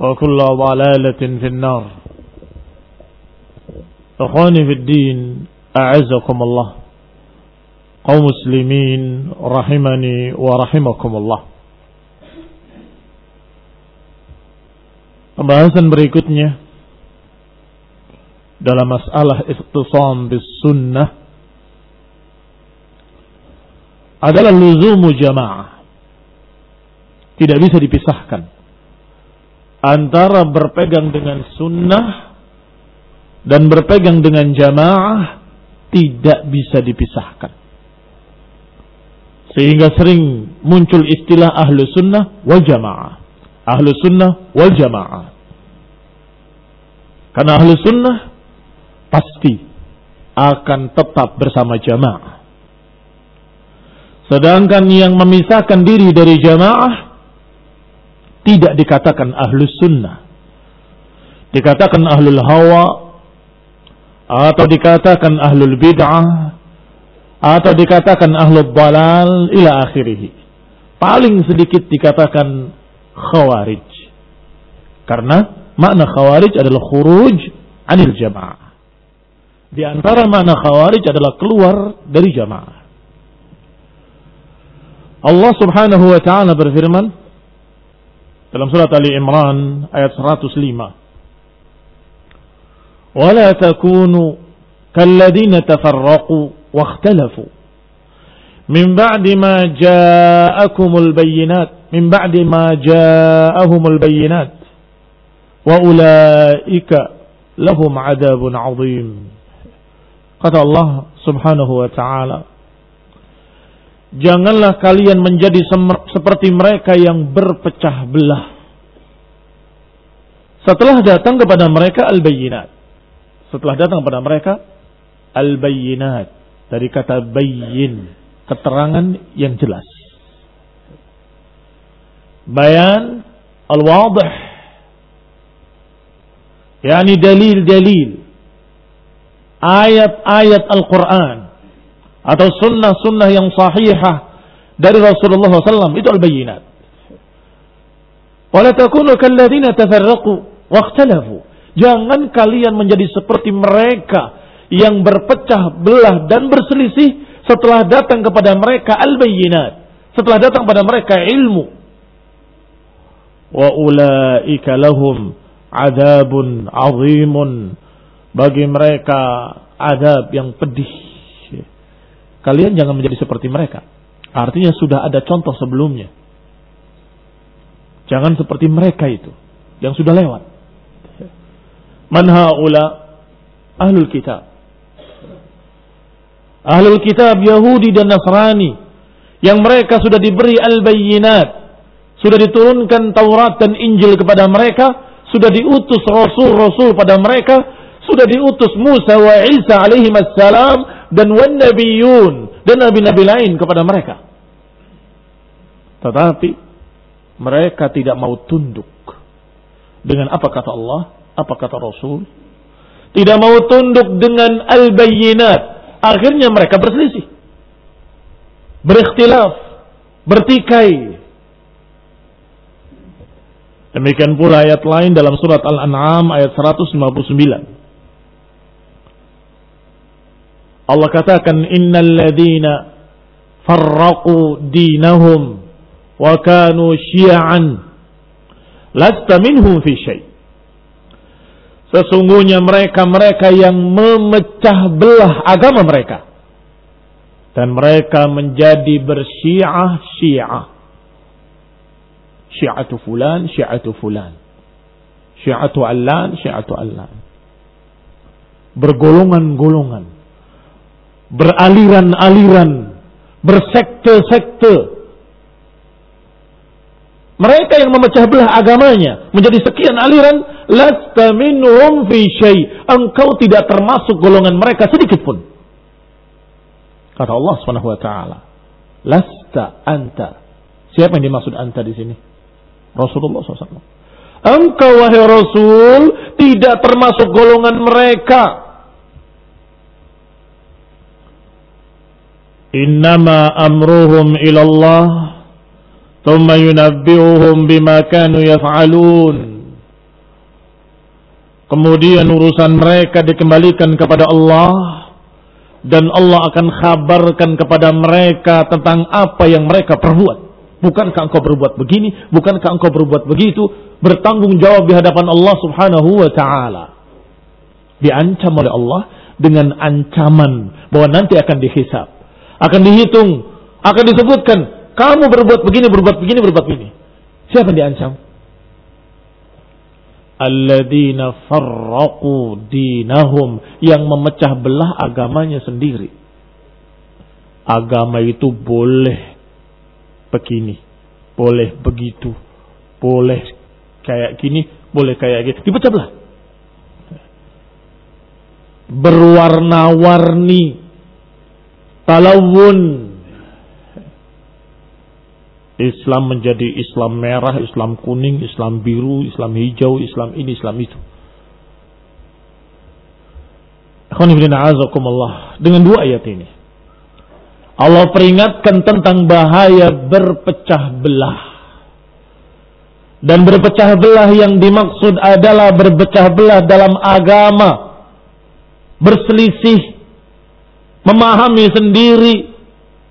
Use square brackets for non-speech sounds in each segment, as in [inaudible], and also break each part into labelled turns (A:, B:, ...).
A: وكل ضلالة في النار أخواني في الدين أعزكم الله قوم مسلمين رحمني ورحمكم الله Pembahasan berikutnya dalam masalah ikhtisam bis sunnah adalah luzumu jamaah. Tidak bisa dipisahkan antara berpegang dengan sunnah dan berpegang dengan jamaah tidak bisa dipisahkan. Sehingga sering muncul istilah ahlu sunnah wal jamaah. Ahlu sunnah wal jamaah. Karena ahlu sunnah pasti akan tetap bersama jamaah. Sedangkan yang memisahkan diri dari jamaah tidak dikatakan ahlus sunnah. Dikatakan ahlul hawa atau dikatakan ahlul bid'ah atau dikatakan ahlul balal ila akhirih. Paling sedikit dikatakan khawarij. Karena makna khawarij adalah khuruj anil jamaah. Di antara makna khawarij adalah keluar dari jamaah. Allah Subhanahu wa taala berfirman, dalam surat Ali Imran ayat 105. ولا تكونوا كالذين تفرقوا واختلفوا من بعد ما جاءكم البينات من بعد ما جاءهم البينات وأولئك لهم عذاب عظيم kata Allah subhanahu wa ta'ala Janganlah kalian menjadi seperti mereka yang berpecah belah. Setelah datang kepada mereka al-bayyinat. Setelah datang kepada mereka al-bayyinat. Dari kata bayyin. Keterangan yang jelas. Bayan al-wadih. Yani dalil-dalil. Ayat-ayat Al-Quran atau sunnah-sunnah yang sahihah dari Rasulullah SAW itu al-bayyinat. Wala takunu kalladzina tafarraqu waqtalafu. Jangan kalian menjadi seperti mereka yang berpecah belah dan berselisih setelah datang kepada mereka al-bayyinat. Setelah datang kepada mereka ilmu. Wa ulaika lahum adabun azimun. Bagi mereka adab yang pedih Kalian jangan menjadi seperti mereka. Artinya sudah ada contoh sebelumnya. Jangan seperti mereka itu yang sudah lewat. Man haula ahlul kitab. Ahlul kitab Yahudi dan Nasrani yang mereka sudah diberi al-bayyinat, sudah diturunkan Taurat dan Injil kepada mereka, sudah diutus rasul-rasul pada mereka, sudah diutus Musa wa Isa alaihi salam dan wan nabiyun dan nabi-nabi lain kepada mereka. Tetapi mereka tidak mau tunduk dengan apa kata Allah, apa kata Rasul. Tidak mau tunduk dengan al-bayyinat. Akhirnya mereka berselisih. Berikhtilaf. Bertikai. Demikian pula ayat lain dalam surat Al-An'am ayat 159. Allah katakan innal ladina farraqu dinahum wa kanu syi'an lasta minhum fi syai' Sesungguhnya mereka-mereka yang memecah belah agama mereka dan mereka menjadi bersyiah syiah. Syiatu fulan syiatu fulan. Syiatu allan syiatu allan. Bergolongan-golongan beraliran-aliran, bersekte-sekte. Mereka yang memecah belah agamanya menjadi sekian aliran, lasta minhum fi syai. Engkau tidak termasuk golongan mereka sedikit pun. Kata Allah Subhanahu wa taala, lasta anta. Siapa yang dimaksud anta di sini? Rasulullah SAW. Engkau wahai Rasul tidak termasuk golongan mereka Innama amruhum ilallah Thumma yunabbi'uhum bima kanu yaf'alun Kemudian urusan mereka dikembalikan kepada Allah dan Allah akan kabarkan kepada mereka tentang apa yang mereka perbuat. Bukankah engkau berbuat begini? Bukankah engkau berbuat begitu? Bertanggung jawab di hadapan Allah subhanahu wa ta'ala. Diancam oleh Allah dengan ancaman bahwa nanti akan dihisap akan dihitung, akan disebutkan kamu berbuat begini, berbuat begini, berbuat begini. Siapa yang diancam? Alladzina farraqu dinahum yang memecah belah agamanya sendiri. Agama itu boleh begini, boleh begitu, boleh kayak gini, boleh kayak gitu. Dipecah belah. Berwarna-warni talawun Islam menjadi Islam merah, Islam kuning, Islam biru, Islam hijau, Islam ini, Islam itu. Dengan dua ayat ini. Allah peringatkan tentang bahaya berpecah belah. Dan berpecah belah yang dimaksud adalah berpecah belah dalam agama. Berselisih memahami sendiri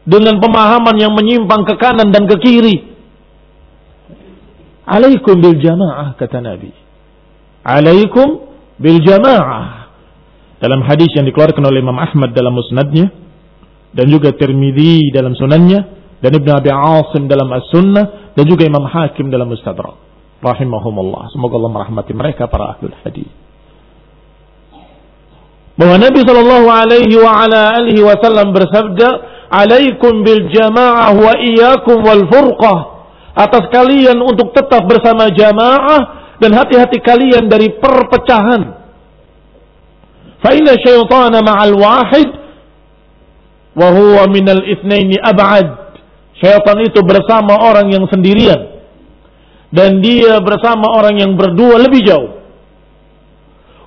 A: dengan pemahaman yang menyimpang ke kanan dan ke kiri. Alaikum bil jamaah kata Nabi. Alaikum bil jamaah. Dalam hadis yang dikeluarkan oleh Imam Ahmad dalam musnadnya dan juga Tirmidzi dalam sunannya dan Ibnu Abi Asim dalam As-Sunnah dan juga Imam Hakim dalam Mustadrak. Rahimahumullah. Semoga Allah merahmati mereka para ahli hadis bahwa Nabi Shallallahu Alaihi wa ala alihi Wasallam bersabda, "Alaikum bil jamaah wa iyyakum wal furqah." Atas kalian untuk tetap bersama jamaah dan hati-hati kalian dari perpecahan. Fa inna syaitana ma'al wahid wa huwa minal itsnaini ab'ad. Syaitan itu bersama orang yang sendirian dan dia bersama orang yang berdua lebih jauh.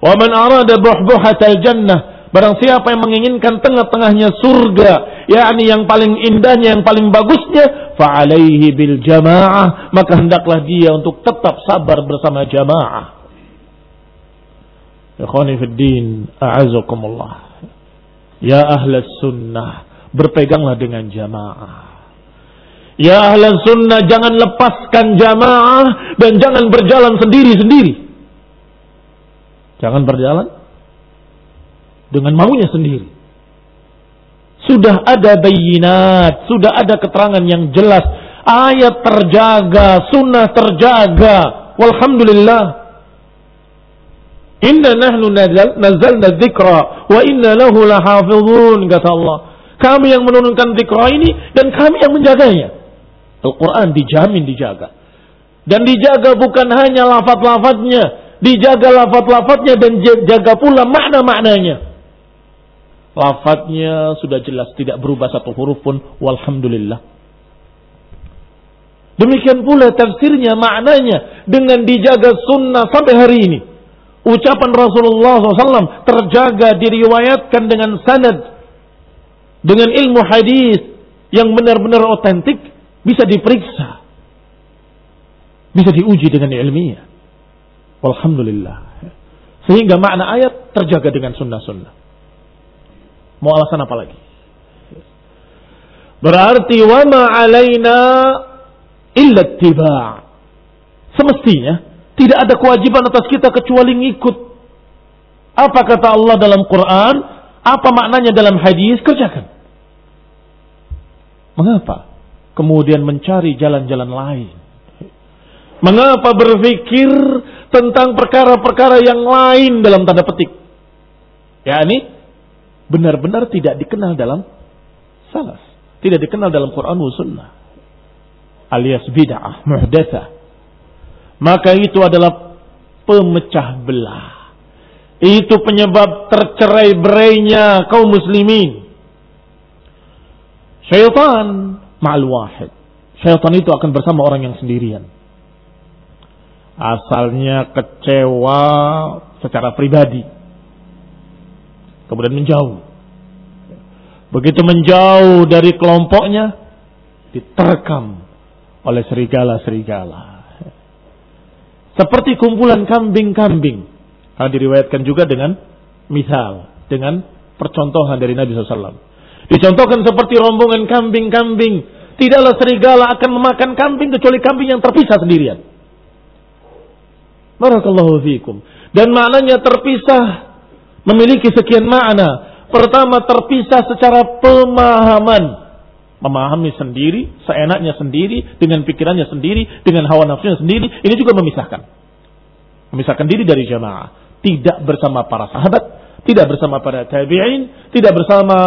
A: Wa man arada buhbuhatal jannah, barang siapa yang menginginkan tengah-tengahnya surga, yakni yang paling indahnya, yang paling bagusnya, fa alaihi bil jamaah, maka hendaklah dia untuk tetap sabar bersama jamaah. Ikhwani fid din, a'azakumullah. Ya ahlas sunnah, berpeganglah dengan jamaah. Ya ahlan sunnah jangan lepaskan jamaah dan jangan berjalan sendiri-sendiri. Jangan berjalan dengan maunya sendiri. Sudah ada bayinat, sudah ada keterangan yang jelas. Ayat terjaga, sunnah terjaga. Walhamdulillah. Inna nahnu nazal, nazalna dzikra wa inna lahu lahafizun kata Allah. Kami yang menurunkan zikra ini dan kami yang menjaganya. Al-Quran dijamin dijaga. Dan dijaga bukan hanya lafat-lafatnya. Dijaga lafat-lafatnya dan jaga pula makna-maknanya. Lafadznya sudah jelas tidak berubah satu huruf pun. Walhamdulillah. Demikian pula tafsirnya, maknanya. Dengan dijaga sunnah sampai hari ini. Ucapan Rasulullah SAW terjaga diriwayatkan dengan sanad dengan ilmu hadis yang benar-benar otentik bisa diperiksa. Bisa diuji dengan ilmiah. Alhamdulillah. Sehingga makna ayat terjaga dengan sunnah-sunnah. Mau alasan apa lagi? Berarti wa alaina illa tiba' Semestinya tidak ada kewajiban atas kita kecuali ngikut. Apa kata Allah dalam Quran? Apa maknanya dalam hadis? Kerjakan. Mengapa? Kemudian mencari jalan-jalan lain. Mengapa berpikir tentang perkara-perkara yang lain dalam tanda petik? Ya ini benar-benar tidak dikenal dalam salaf. Tidak dikenal dalam Quran dan Sunnah. Alias bid'ah, muhdatsah. Maka itu adalah pemecah belah. Itu penyebab tercerai berainya kaum muslimin. Syaitan ma'al wahid. Syaitan itu akan bersama orang yang sendirian. Asalnya kecewa secara pribadi. Kemudian menjauh. Begitu menjauh dari kelompoknya, diterkam oleh serigala-serigala. Seperti kumpulan kambing-kambing. Karena diriwayatkan juga dengan misal, dengan percontohan dari Nabi SAW. Dicontohkan seperti rombongan kambing-kambing. Tidaklah serigala akan memakan kambing kecuali kambing yang terpisah sendirian. Barakallahu fiikum. Dan maknanya terpisah memiliki sekian makna. Pertama terpisah secara pemahaman. Memahami sendiri, seenaknya sendiri, dengan pikirannya sendiri, dengan hawa nafsunya sendiri. Ini juga memisahkan. Memisahkan diri dari jamaah. Tidak bersama para sahabat, tidak bersama para tabi'in, tidak bersama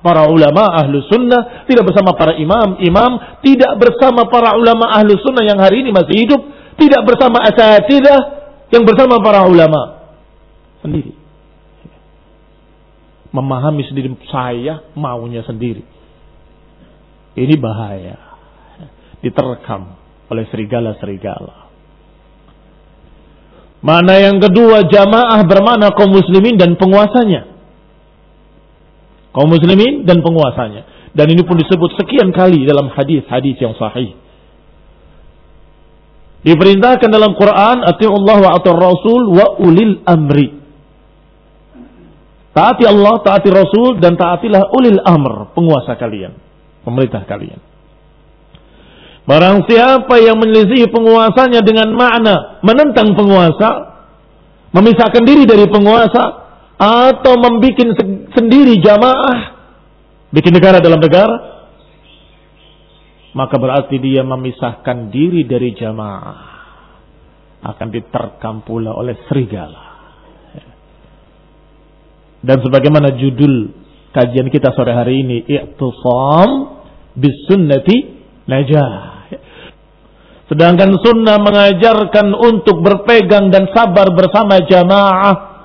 A: para ulama ahlu sunnah, tidak bersama para imam, imam, tidak bersama para ulama ahlu sunnah yang hari ini masih hidup, tidak bersama asatidah yang bersama para ulama sendiri. Memahami sendiri saya maunya sendiri. Ini bahaya. Diterkam oleh serigala-serigala. Mana yang kedua jamaah bermana kaum muslimin dan penguasanya kaum muslimin dan penguasanya. Dan ini pun disebut sekian kali dalam hadis-hadis yang sahih. Diperintahkan dalam Quran, Allah wa atur Rasul wa ulil amri. Taati Allah, taati Rasul, dan taatilah ulil amr, penguasa kalian. Pemerintah kalian. Barang siapa yang menyelisihi penguasanya dengan makna menentang penguasa, memisahkan diri dari penguasa, atau membuat sendiri jamaah, bikin negara dalam negara, maka berarti dia memisahkan diri dari jamaah. Akan diterkam pula oleh serigala. Dan sebagaimana judul kajian kita sore hari ini, I'tisam bisunnati najah. Sedangkan sunnah mengajarkan untuk berpegang dan sabar bersama jamaah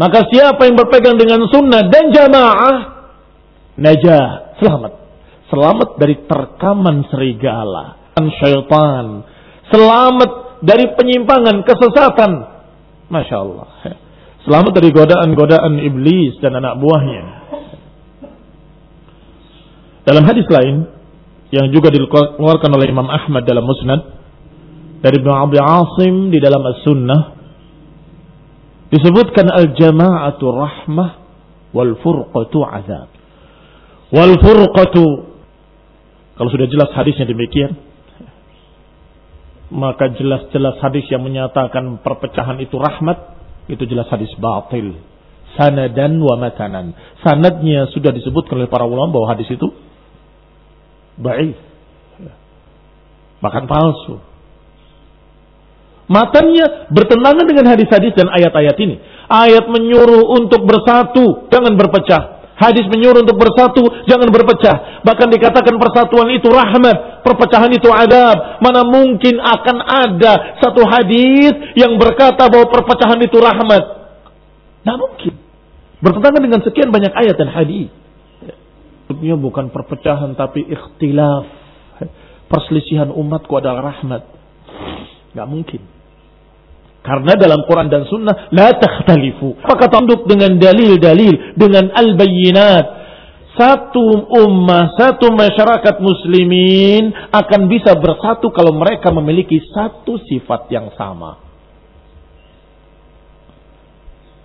A: maka siapa yang berpegang dengan sunnah dan jamaah, najah, selamat. Selamat dari terkaman serigala, dan syaitan. Selamat dari penyimpangan, kesesatan. Masya Allah. Selamat dari godaan-godaan iblis dan anak buahnya. Dalam hadis lain, yang juga dikeluarkan oleh Imam Ahmad dalam Musnad, dari Ibn Abi Asim di dalam As-Sunnah, Disebutkan al-jama'atu rahmah wal furqatu azab. Wal furqatu kalau sudah jelas hadisnya demikian maka jelas-jelas hadis yang menyatakan perpecahan itu rahmat itu jelas hadis batil sanadan wa matanan sanadnya sudah disebutkan oleh para ulama bahwa hadis itu baik bahkan palsu Matanya bertentangan dengan hadis-hadis dan ayat-ayat ini. Ayat menyuruh untuk bersatu, jangan berpecah. Hadis menyuruh untuk bersatu, jangan berpecah. Bahkan dikatakan persatuan itu rahmat, perpecahan itu adab. Mana mungkin akan ada satu hadis yang berkata bahwa perpecahan itu rahmat? Tidak mungkin. Bertentangan dengan sekian banyak ayat dan hadis. Maksudnya bukan perpecahan tapi ikhtilaf. Perselisihan umatku adalah rahmat. Gak mungkin. Karena dalam Quran dan Sunnah la takhtalifu. Maka tunduk dengan dalil-dalil, dengan al-bayyinat. Satu ummah, satu masyarakat muslimin akan bisa bersatu kalau mereka memiliki satu sifat yang sama.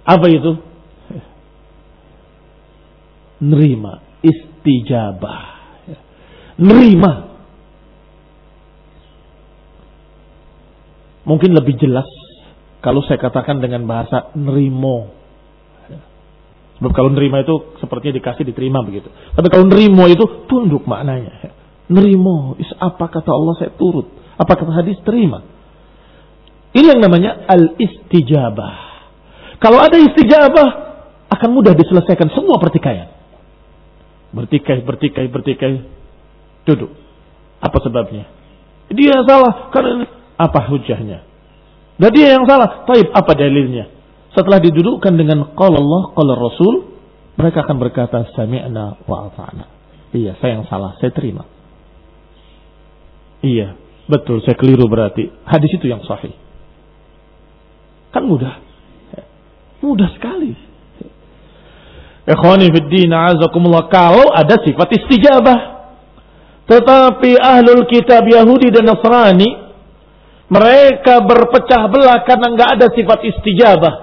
A: Apa itu? Nerima, istijabah. Nerima. Mungkin lebih jelas kalau saya katakan dengan bahasa nerimo. Sebab kalau nerima itu sepertinya dikasih diterima begitu. Tapi kalau nerimo itu tunduk maknanya. Nerimo, is apa kata Allah saya turut. Apa kata hadis terima. Ini yang namanya al-istijabah. Kalau ada istijabah, akan mudah diselesaikan semua pertikaian. Bertikai, bertikai, bertikai. Duduk. Apa sebabnya? Dia salah karena apa hujahnya? Dan dia yang salah. Taib apa dalilnya? Setelah didudukkan dengan qala Allah, qala Rasul, mereka akan berkata sami'na wa ata'na. Iya, saya yang salah, saya terima. Iya, betul, saya keliru berarti. Hadis itu yang sahih. Kan mudah. Mudah sekali. Ikhwani fiddin azakumullah. Kalau ada sifat istijabah. Tetapi ahlul kitab Yahudi dan Nasrani mereka berpecah belah karena nggak ada sifat istijabah.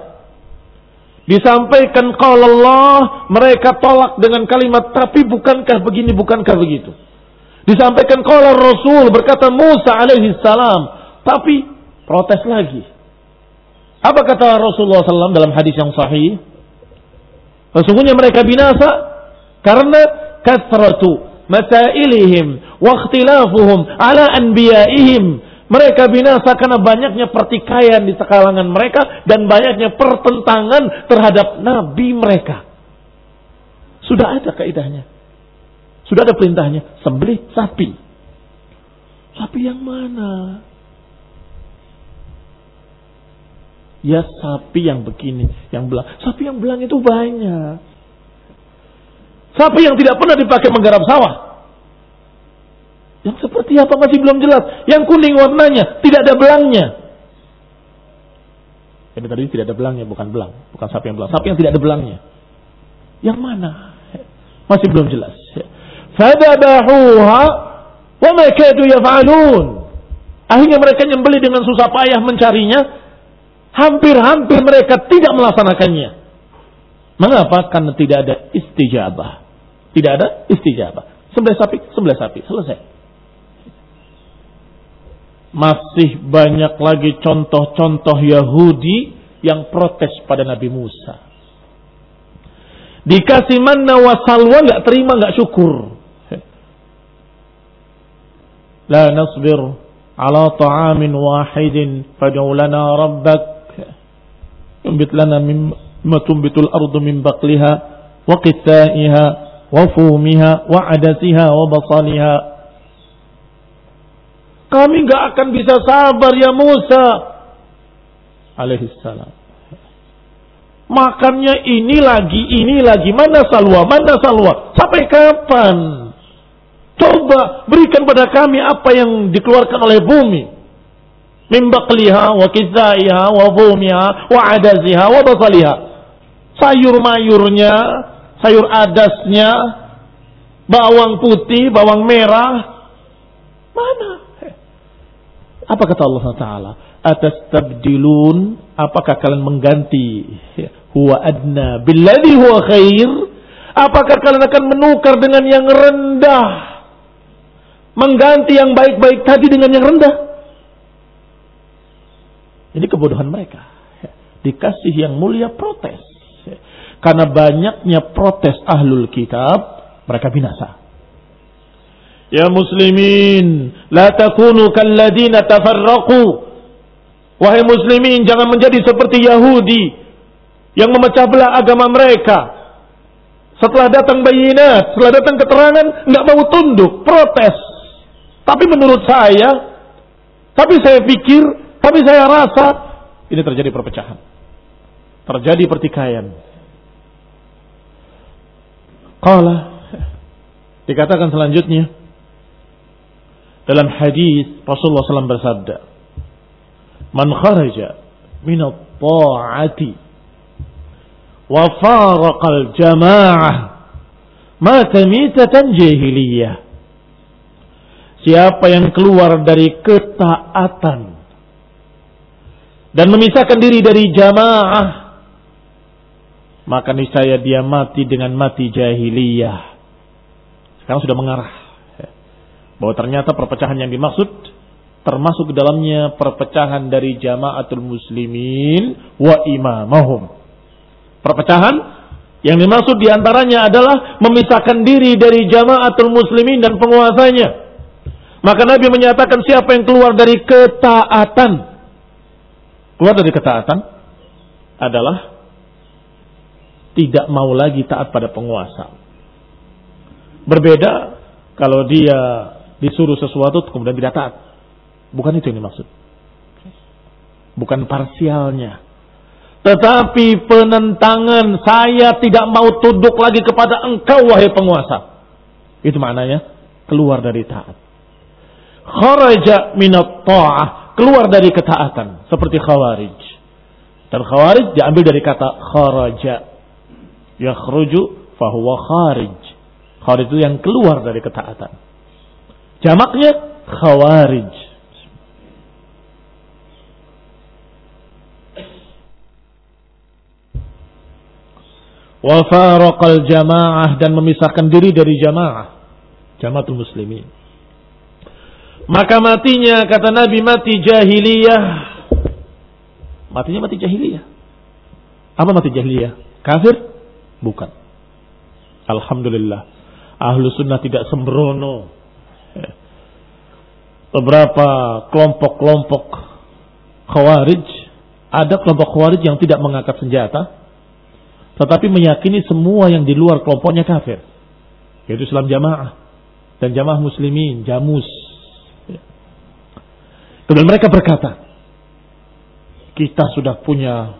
A: Disampaikan kalau Allah, mereka tolak dengan kalimat tapi bukankah begini, bukankah begitu. Disampaikan kalau Rasul berkata Musa alaihi salam, tapi protes lagi. Apa kata Rasulullah SAW dalam hadis yang sahih? Sesungguhnya mereka binasa karena kathratu masailihim wa ikhtilafuhum ala anbiya'ihim mereka binasa karena banyaknya pertikaian di kalangan mereka dan banyaknya pertentangan terhadap nabi mereka. Sudah ada kaidahnya. Sudah ada perintahnya, sembelih sapi. Sapi yang mana? Ya sapi yang begini, yang belang. Sapi yang belang itu banyak. Sapi yang tidak pernah dipakai menggarap sawah. Yang seperti apa masih belum jelas. Yang kuning warnanya, tidak ada belangnya. Jadi tadi tidak ada belangnya, bukan belang. Bukan sapi yang belang. Sapi yang tidak ada belangnya. Yang mana? Masih belum jelas. Fadabahuha wa ma kadu yaf'alun. Akhirnya mereka nyembeli dengan susah payah mencarinya. Hampir-hampir mereka tidak melaksanakannya. Mengapa? Karena tidak ada istijabah. Tidak ada istijabah. Sebelah sapi, sebelah sapi. Selesai masih banyak lagi contoh-contoh Yahudi yang protes pada Nabi Musa. Dikasih manna wa salwa nggak terima nggak syukur. La nasbir ala ta'amin wahidin fad'u rabbak yumbit lana mimma tumbitul ardu min baqliha wa qithaiha wa fumiha wa adasiha wa basaliha kami nggak akan bisa sabar ya Musa. Alaihissalam. Makannya ini lagi, ini lagi. Mana salwa, mana salwa. Sampai kapan? Coba berikan pada kami apa yang dikeluarkan oleh bumi. Mimbakliha, wa kizaiha, wa bumiha, wa adaziha, wa basaliha. Sayur mayurnya, sayur adasnya, bawang putih, bawang merah. Mana? Apa kata Allah Taala? Atas tabdilun, apakah kalian mengganti huwa adna billadhi huwa khair? Apakah kalian akan menukar dengan yang rendah? Mengganti yang baik-baik tadi dengan yang rendah? Ini kebodohan mereka. Dikasih yang mulia protes. Karena banyaknya protes ahlul kitab, mereka binasa. Ya muslimin, la takunu kalladina tafarraqu. Wahai muslimin, jangan menjadi seperti Yahudi yang memecah belah agama mereka. Setelah datang bayinat, setelah datang keterangan, nggak mau tunduk, protes. Tapi menurut saya, tapi saya pikir, tapi saya rasa, ini terjadi perpecahan. Terjadi pertikaian. Qala, dikatakan selanjutnya, dalam hadis Rasulullah SAW bersabda, "Man kharaja min at-ta'ati wa faraqa al-jama'ah mata mitatan jahiliyah." Siapa yang keluar dari ketaatan dan memisahkan diri dari jamaah, maka niscaya dia mati dengan mati jahiliyah. Sekarang sudah mengarah bahwa ternyata perpecahan yang dimaksud termasuk dalamnya perpecahan dari jamaatul muslimin wa imamahum. Perpecahan yang dimaksud di antaranya adalah memisahkan diri dari jamaatul muslimin dan penguasanya. Maka Nabi menyatakan siapa yang keluar dari ketaatan. Keluar dari ketaatan adalah tidak mau lagi taat pada penguasa. Berbeda kalau dia disuruh sesuatu kemudian tidak taat. Bukan itu yang dimaksud. Bukan parsialnya. Tetapi penentangan saya tidak mau tunduk lagi kepada engkau wahai penguasa. Itu maknanya keluar dari taat kharaja minat ta'ah, keluar dari ketaatan seperti khawarij. Dan khawarij diambil dari kata kharaja. Yakhruju fahuwa kharij. Kharij itu yang keluar dari ketaatan. Jamaknya khawarij. Wa faraqal jamaah dan memisahkan diri dari jamaah. Jamaatul muslimin. Maka matinya kata Nabi mati jahiliyah. Matinya mati jahiliyah. Apa mati jahiliyah? Kafir? Bukan. Alhamdulillah. Ahlu sunnah tidak sembrono. Beberapa kelompok-kelompok khawarij. Ada kelompok khawarij yang tidak mengangkat senjata. Tetapi meyakini semua yang di luar kelompoknya kafir. Yaitu Islam jamaah. Dan jamaah muslimin, jamus Kemudian mereka berkata, kita sudah punya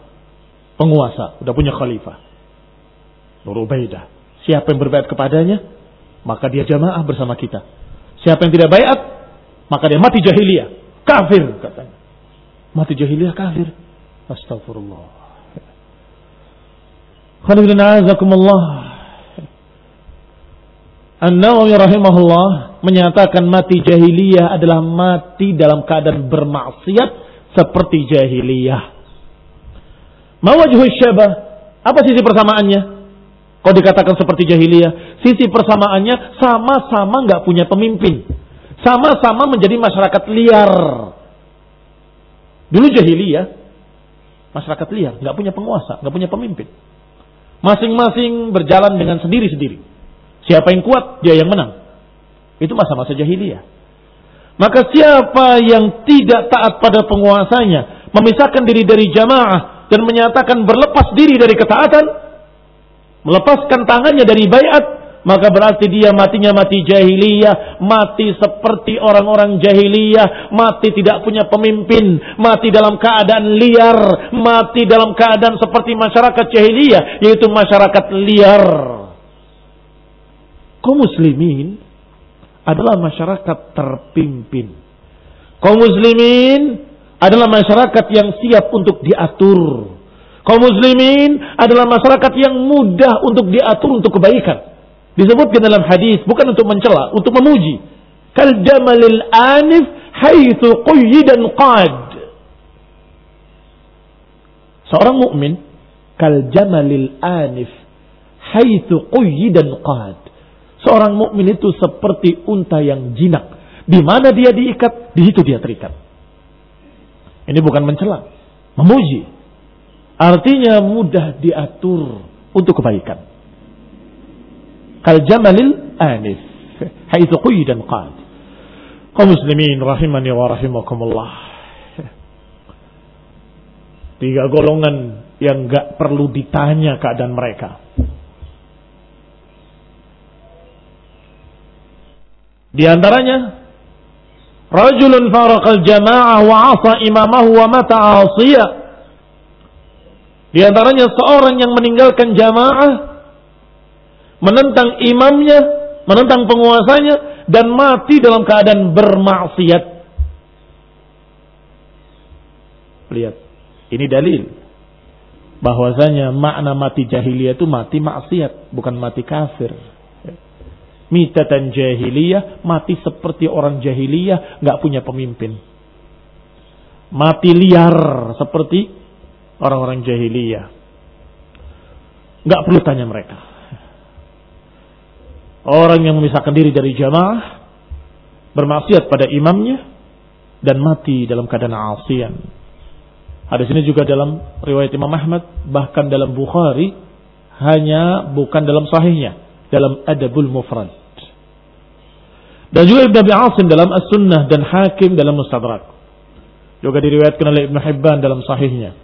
A: penguasa, sudah punya khalifah. Nur Ubaidah. Siapa yang berbayat kepadanya, maka dia jamaah bersama kita. Siapa yang tidak bayat, maka dia mati jahiliyah. Kafir katanya. Mati jahiliyah kafir. Astagfirullah. Khalifah An-Nawawi rahimahullah menyatakan mati jahiliyah adalah mati dalam keadaan bermaksiat seperti jahiliyah. Mawajhu syabah, apa sisi persamaannya? Kalau dikatakan seperti jahiliyah, sisi persamaannya sama-sama nggak punya pemimpin. Sama-sama menjadi masyarakat liar. Dulu jahiliyah, masyarakat liar, nggak punya penguasa, nggak punya pemimpin. Masing-masing berjalan dengan sendiri-sendiri. Siapa yang kuat, dia yang menang. Itu masa-masa jahiliyah. Maka siapa yang tidak taat pada penguasanya, memisahkan diri dari jamaah dan menyatakan berlepas diri dari ketaatan, melepaskan tangannya dari bayat, maka berarti dia matinya mati jahiliyah, mati seperti orang-orang jahiliyah, mati tidak punya pemimpin, mati dalam keadaan liar, mati dalam keadaan seperti masyarakat jahiliyah, yaitu masyarakat liar kaum muslimin adalah masyarakat terpimpin. Kaum muslimin adalah masyarakat yang siap untuk diatur. Kaum muslimin adalah masyarakat yang mudah untuk diatur untuk kebaikan. Disebutkan dalam hadis bukan untuk mencela, untuk memuji. Kal jamalil anif haitsu qayyidan qad. Seorang mukmin kal jamalil anif haitsu qayyidan qad. Seorang mukmin itu seperti unta yang jinak. Di mana dia diikat, di situ dia terikat. Ini bukan mencela, memuji. Artinya mudah diatur untuk kebaikan. Kal jamalil anis. Haitsu dan qad. Kau muslimin rahimani wa rahimakumullah. Tiga golongan yang gak perlu ditanya keadaan mereka. Di antaranya rajulun faraqal jamaah wa asa imamahu wa mata asiya di antaranya seorang yang meninggalkan jamaah menentang imamnya, menentang penguasanya dan mati dalam keadaan bermaksiat. Lihat, ini dalil bahwasanya makna mati jahiliyah itu mati maksiat, bukan mati kafir. Mitatan jahiliyah, mati seperti orang jahiliyah, nggak punya pemimpin. Mati liar seperti orang-orang jahiliyah. Nggak perlu tanya mereka. Orang yang memisahkan diri dari jamaah bermaksiat pada imamnya dan mati dalam keadaan asian. Hadis ini juga dalam riwayat Imam Ahmad bahkan dalam Bukhari hanya bukan dalam sahihnya dalam Adabul Mufrad. Dan juga Ibn Abi Asim dalam As-Sunnah dan Hakim dalam Mustadrak. Juga diriwayatkan oleh Ibn Hibban dalam sahihnya.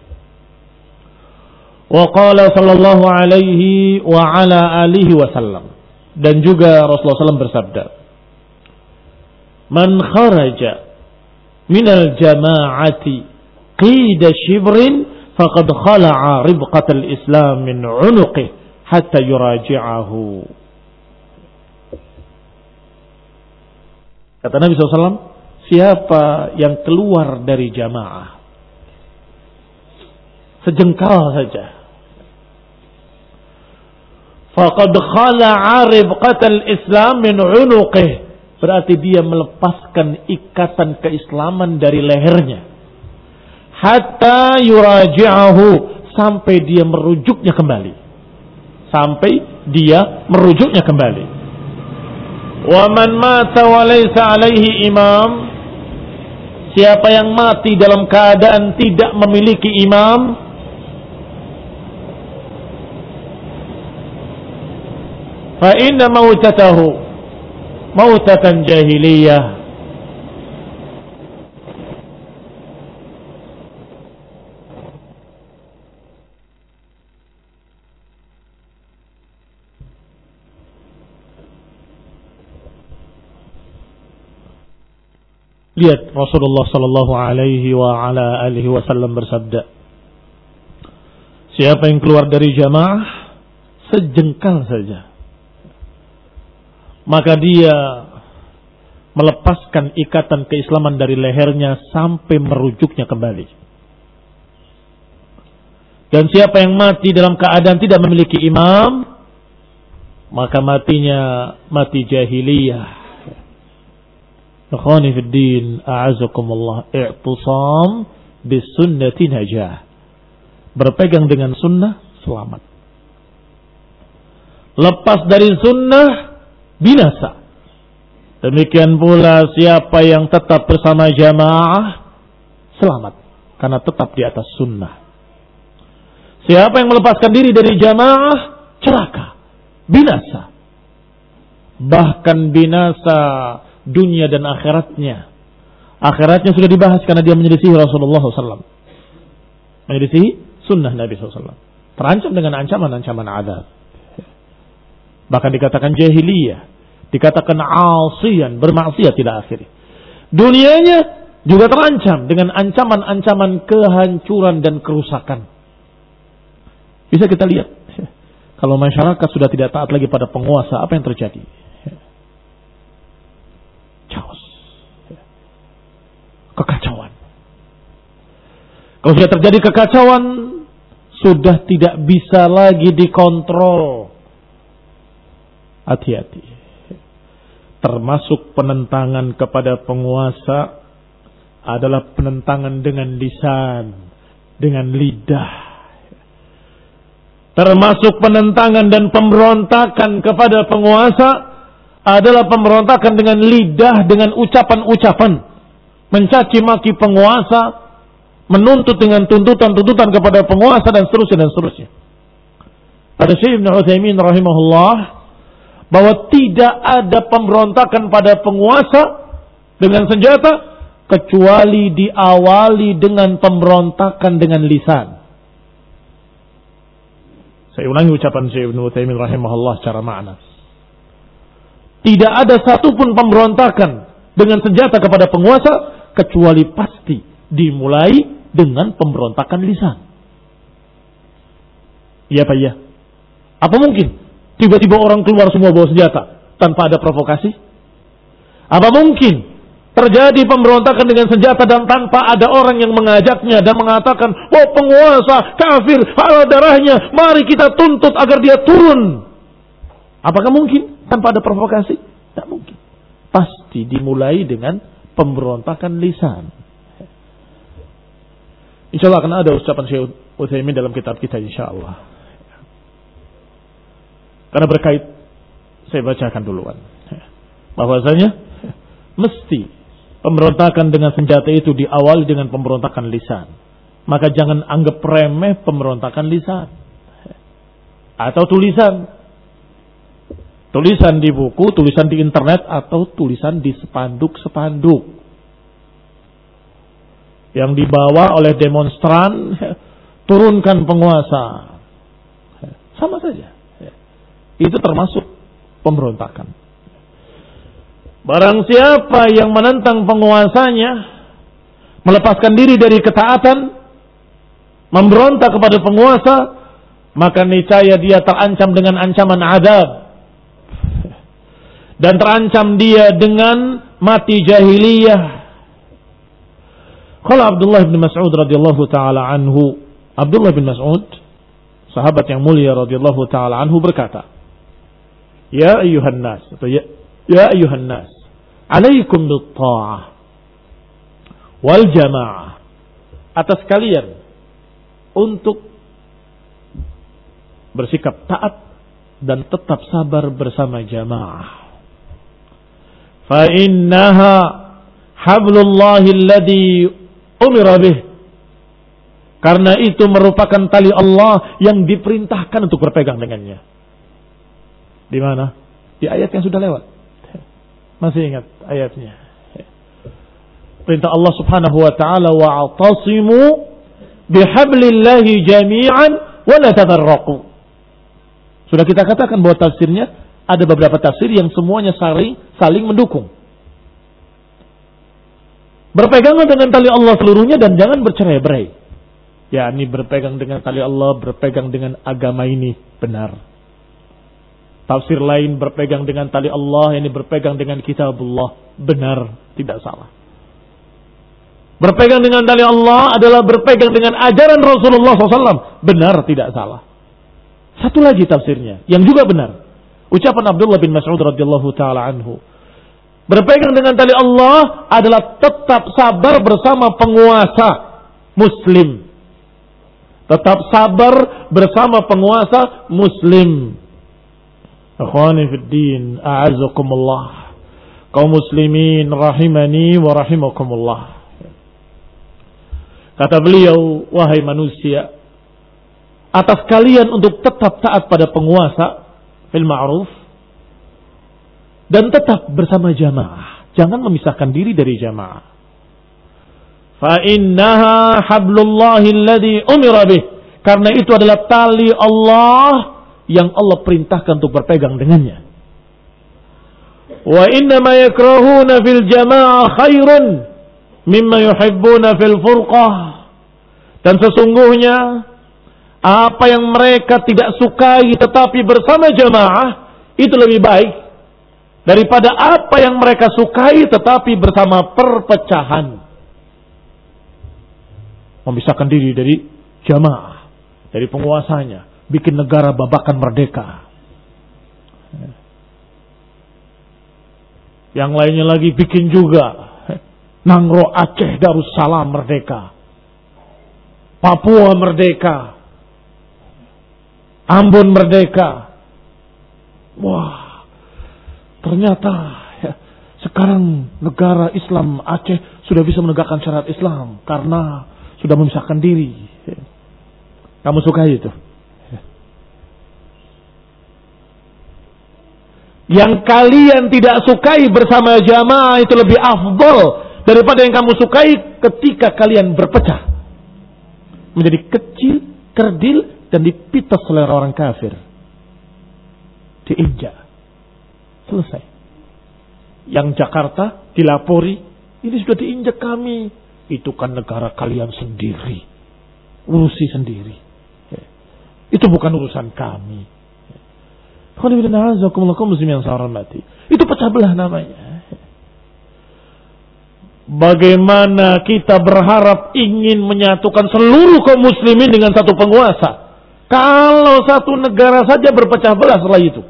A: Wa qala sallallahu alaihi wa ala alihi wasallam dan juga Rasulullah SAW bersabda, Man kharaja minal jama'ati qida shibrin faqad khala'a ribqatal islam min unuqih hatta yuraji'ahu. Kata Nabi SAW, siapa yang keluar dari jamaah sejengkal saja Faqad khala'a ribqatal Islam min unuqih. Berarti dia melepaskan ikatan keislaman dari lehernya. Hatta yuraji'ahu. Sampai dia merujuknya kembali. Sampai dia merujuknya kembali. Wa man mata wa laysa alaihi imam. Siapa yang mati dalam keadaan tidak memiliki imam fa inna mautatahu mautatan jahiliyah Lihat Rasulullah sallallahu alaihi wa ala alihi wasallam bersabda Siapa yang keluar dari jamaah sejengkal saja maka dia melepaskan ikatan keislaman dari lehernya sampai merujuknya kembali. Dan siapa yang mati dalam keadaan tidak memiliki imam, maka matinya mati jahiliyah. Ikhwani fi din, a'azakumullah, i'tisam bis sunnati najah. Berpegang dengan sunnah, selamat. Lepas dari sunnah, binasa. Demikian pula siapa yang tetap bersama jamaah selamat karena tetap di atas sunnah. Siapa yang melepaskan diri dari jamaah celaka, binasa. Bahkan binasa dunia dan akhiratnya. Akhiratnya sudah dibahas karena dia menyelisihi Rasulullah SAW. Menyelisihi sunnah Nabi SAW. Terancam dengan ancaman-ancaman adab. Bahkan dikatakan jahiliyah. Dikatakan asian, bermaksiat tidak akhir. Dunianya juga terancam dengan ancaman-ancaman kehancuran dan kerusakan. Bisa kita lihat. Kalau masyarakat sudah tidak taat lagi pada penguasa, apa yang terjadi? Chaos. Kekacauan. Kalau sudah terjadi kekacauan, sudah tidak bisa lagi dikontrol Hati-hati. Termasuk penentangan kepada penguasa adalah penentangan dengan lisan, dengan lidah. Termasuk penentangan dan pemberontakan kepada penguasa adalah pemberontakan dengan lidah, dengan ucapan-ucapan. Mencaci maki penguasa, menuntut dengan tuntutan-tuntutan kepada penguasa dan seterusnya dan seterusnya. Pada Syekh Ibn Uthaymin rahimahullah bahwa tidak ada pemberontakan pada penguasa dengan senjata kecuali diawali dengan pemberontakan dengan lisan. Saya ulangi ucapan Syekh Ibnu Utsaimin rahimahullah secara makna. Tidak ada satupun pemberontakan dengan senjata kepada penguasa kecuali pasti dimulai dengan pemberontakan lisan. Iya Pak ya? Apa mungkin tiba-tiba orang keluar semua bawa senjata tanpa ada provokasi? Apa mungkin terjadi pemberontakan dengan senjata dan tanpa ada orang yang mengajaknya dan mengatakan, "Oh, penguasa kafir, halal darahnya, mari kita tuntut agar dia turun." Apakah mungkin tanpa ada provokasi? Tidak mungkin. Pasti dimulai dengan pemberontakan lisan. Insya Allah akan ada ucapan Syekh Utsaimin dalam kitab kita insya Allah. Karena berkait, saya bacakan duluan. Bahwasanya mesti Pemberontakan dengan senjata itu diawali dengan pemberontakan lisan. Maka jangan anggap remeh pemberontakan lisan. Atau tulisan. Tulisan di buku, tulisan di internet, atau tulisan di sepanduk-sepanduk. Yang dibawa oleh demonstran, turunkan penguasa. Sama saja. Itu termasuk pemberontakan. Barang siapa yang menentang penguasanya, melepaskan diri dari ketaatan, memberontak kepada penguasa, maka niscaya dia terancam dengan ancaman adab. Dan terancam dia dengan mati jahiliyah. Kalau Abdullah bin Mas'ud radhiyallahu taala anhu, Abdullah bin Mas'ud, sahabat yang mulia radhiyallahu taala anhu berkata, "Ya ayuhan nas," atau ya Ya ayuhan nas, alaikum ta'ah wal jamaah. Atas kalian untuk bersikap taat dan tetap sabar bersama jamaah. Fa innaha hablullahi alladhi umira bih. Karena itu merupakan tali Allah yang diperintahkan untuk berpegang dengannya. Di mana? Di ayat yang sudah lewat. Masih ingat ayatnya. Perintah Allah Subhanahu wa taala wa'tasimu bihablillahi jami'an wa la tafarraqu. Sudah kita katakan bahwa tafsirnya ada beberapa tafsir yang semuanya saling saling mendukung. Berpegangan dengan tali Allah seluruhnya dan jangan bercerai-berai. Ya, ini berpegang dengan tali Allah, berpegang dengan agama ini benar. Tafsir lain berpegang dengan tali Allah, ini berpegang dengan kitabullah. Benar, tidak salah. Berpegang dengan tali Allah adalah berpegang dengan ajaran Rasulullah SAW. Benar, tidak salah. Satu lagi tafsirnya, yang juga benar. Ucapan Abdullah bin Mas'ud radhiyallahu taala anhu. Berpegang dengan tali Allah adalah tetap sabar bersama penguasa muslim. Tetap sabar bersama penguasa muslim. Akhwani fid din, a'azzakumullah. Kaum muslimin rahimani wa rahimakumullah. Kata beliau, wahai manusia, atas kalian untuk tetap taat pada penguasa fil ma'ruf dan tetap bersama jamaah. Jangan memisahkan diri dari jamaah. Fa innaha hablullahi alladhi umira bih. Karena itu adalah tali Allah yang Allah perintahkan untuk berpegang dengannya. Wa inna ma yakrahuna fil jamaah khairun mimma yuhibbuna fil furqah. Dan sesungguhnya apa yang mereka tidak sukai tetapi bersama jamaah itu lebih baik daripada apa yang mereka sukai tetapi bersama perpecahan. Memisahkan diri dari jamaah, dari penguasanya, bikin negara babakan merdeka. Yang lainnya lagi bikin juga Nangro Aceh Darussalam merdeka. Papua merdeka. Ambon merdeka. Wah, ternyata ya, sekarang negara Islam Aceh sudah bisa menegakkan syariat Islam karena sudah memisahkan diri. Kamu suka itu? Yang kalian tidak sukai bersama jamaah itu lebih afdol daripada yang kamu sukai ketika kalian berpecah. Menjadi kecil, kerdil, dan dipitas oleh orang kafir. Diinjak. Selesai. yang Jakarta dilapori, ini sudah diinjak kami. Itu kan negara kalian sendiri. Urusi sendiri. Itu bukan urusan kami. Itu pecah belah namanya. Bagaimana kita berharap ingin menyatukan seluruh kaum muslimin dengan satu penguasa. Kalau satu negara saja berpecah belah setelah itu.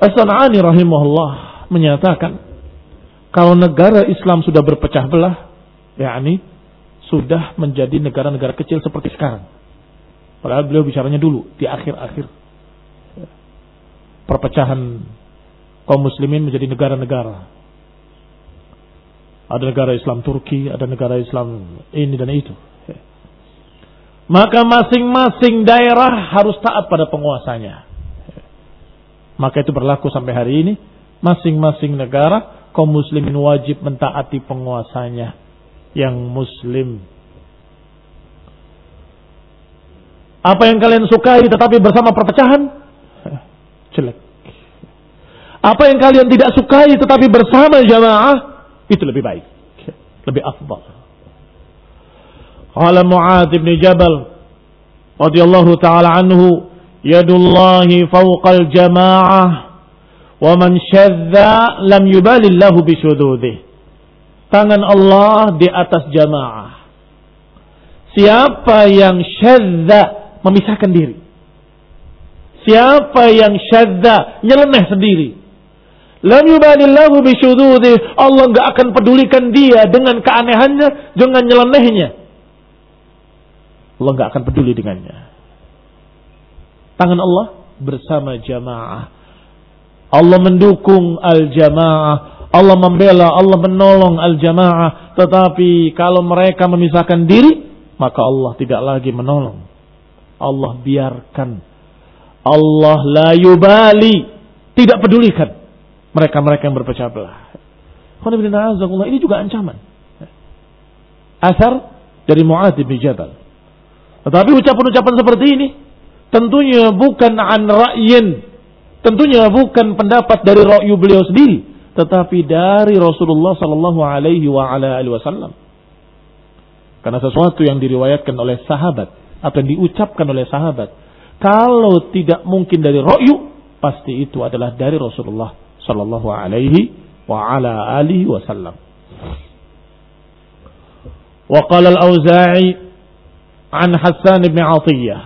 A: As-San'ani rahimahullah menyatakan kalau negara Islam sudah berpecah belah, yakni sudah menjadi negara-negara kecil seperti sekarang. Padahal beliau bicaranya dulu di akhir-akhir perpecahan kaum muslimin menjadi negara-negara. Ada negara Islam Turki, ada negara Islam ini dan itu. Maka masing-masing daerah harus taat pada penguasanya. Maka itu berlaku sampai hari ini. Masing-masing negara, kaum muslimin wajib mentaati penguasanya yang muslim. Apa yang kalian sukai tetapi bersama perpecahan? [laughs] Jelek. Apa yang kalian tidak sukai tetapi bersama jamaah? Itu lebih baik. [laughs] Lebih afdal. Qala Mu'adz bin Jabal radhiyallahu taala anhu yadullahi fawqal jamaah wa man syadza lam yubalillahu bisyududih tangan Allah di atas jamaah siapa yang syadza memisahkan diri siapa yang syadza nyeleneh sendiri lam yubalillahu bisyududih Allah enggak akan pedulikan dia dengan keanehannya dengan nyelenehnya Allah nggak akan peduli dengannya. Tangan Allah bersama jamaah. Allah mendukung al-jamaah. Allah membela, Allah menolong al-jamaah. Tetapi kalau mereka memisahkan diri, maka Allah tidak lagi menolong. Allah biarkan. Allah la yubali. Tidak pedulikan. Mereka-mereka yang berpecah belah. Ini juga ancaman. Asar dari Mu'adz bin Jabal. Tetapi ucapan-ucapan seperti ini tentunya bukan an ra'yin, tentunya bukan pendapat dari ra'yu beliau sendiri, tetapi dari Rasulullah sallallahu alaihi wa ala alihi wasallam. Karena sesuatu yang diriwayatkan oleh sahabat atau yang diucapkan oleh sahabat, kalau tidak mungkin dari ra'yu, pasti itu adalah dari Rasulullah sallallahu alaihi wa ala wasallam. Wa qala al-Auza'i an bin Atiyah.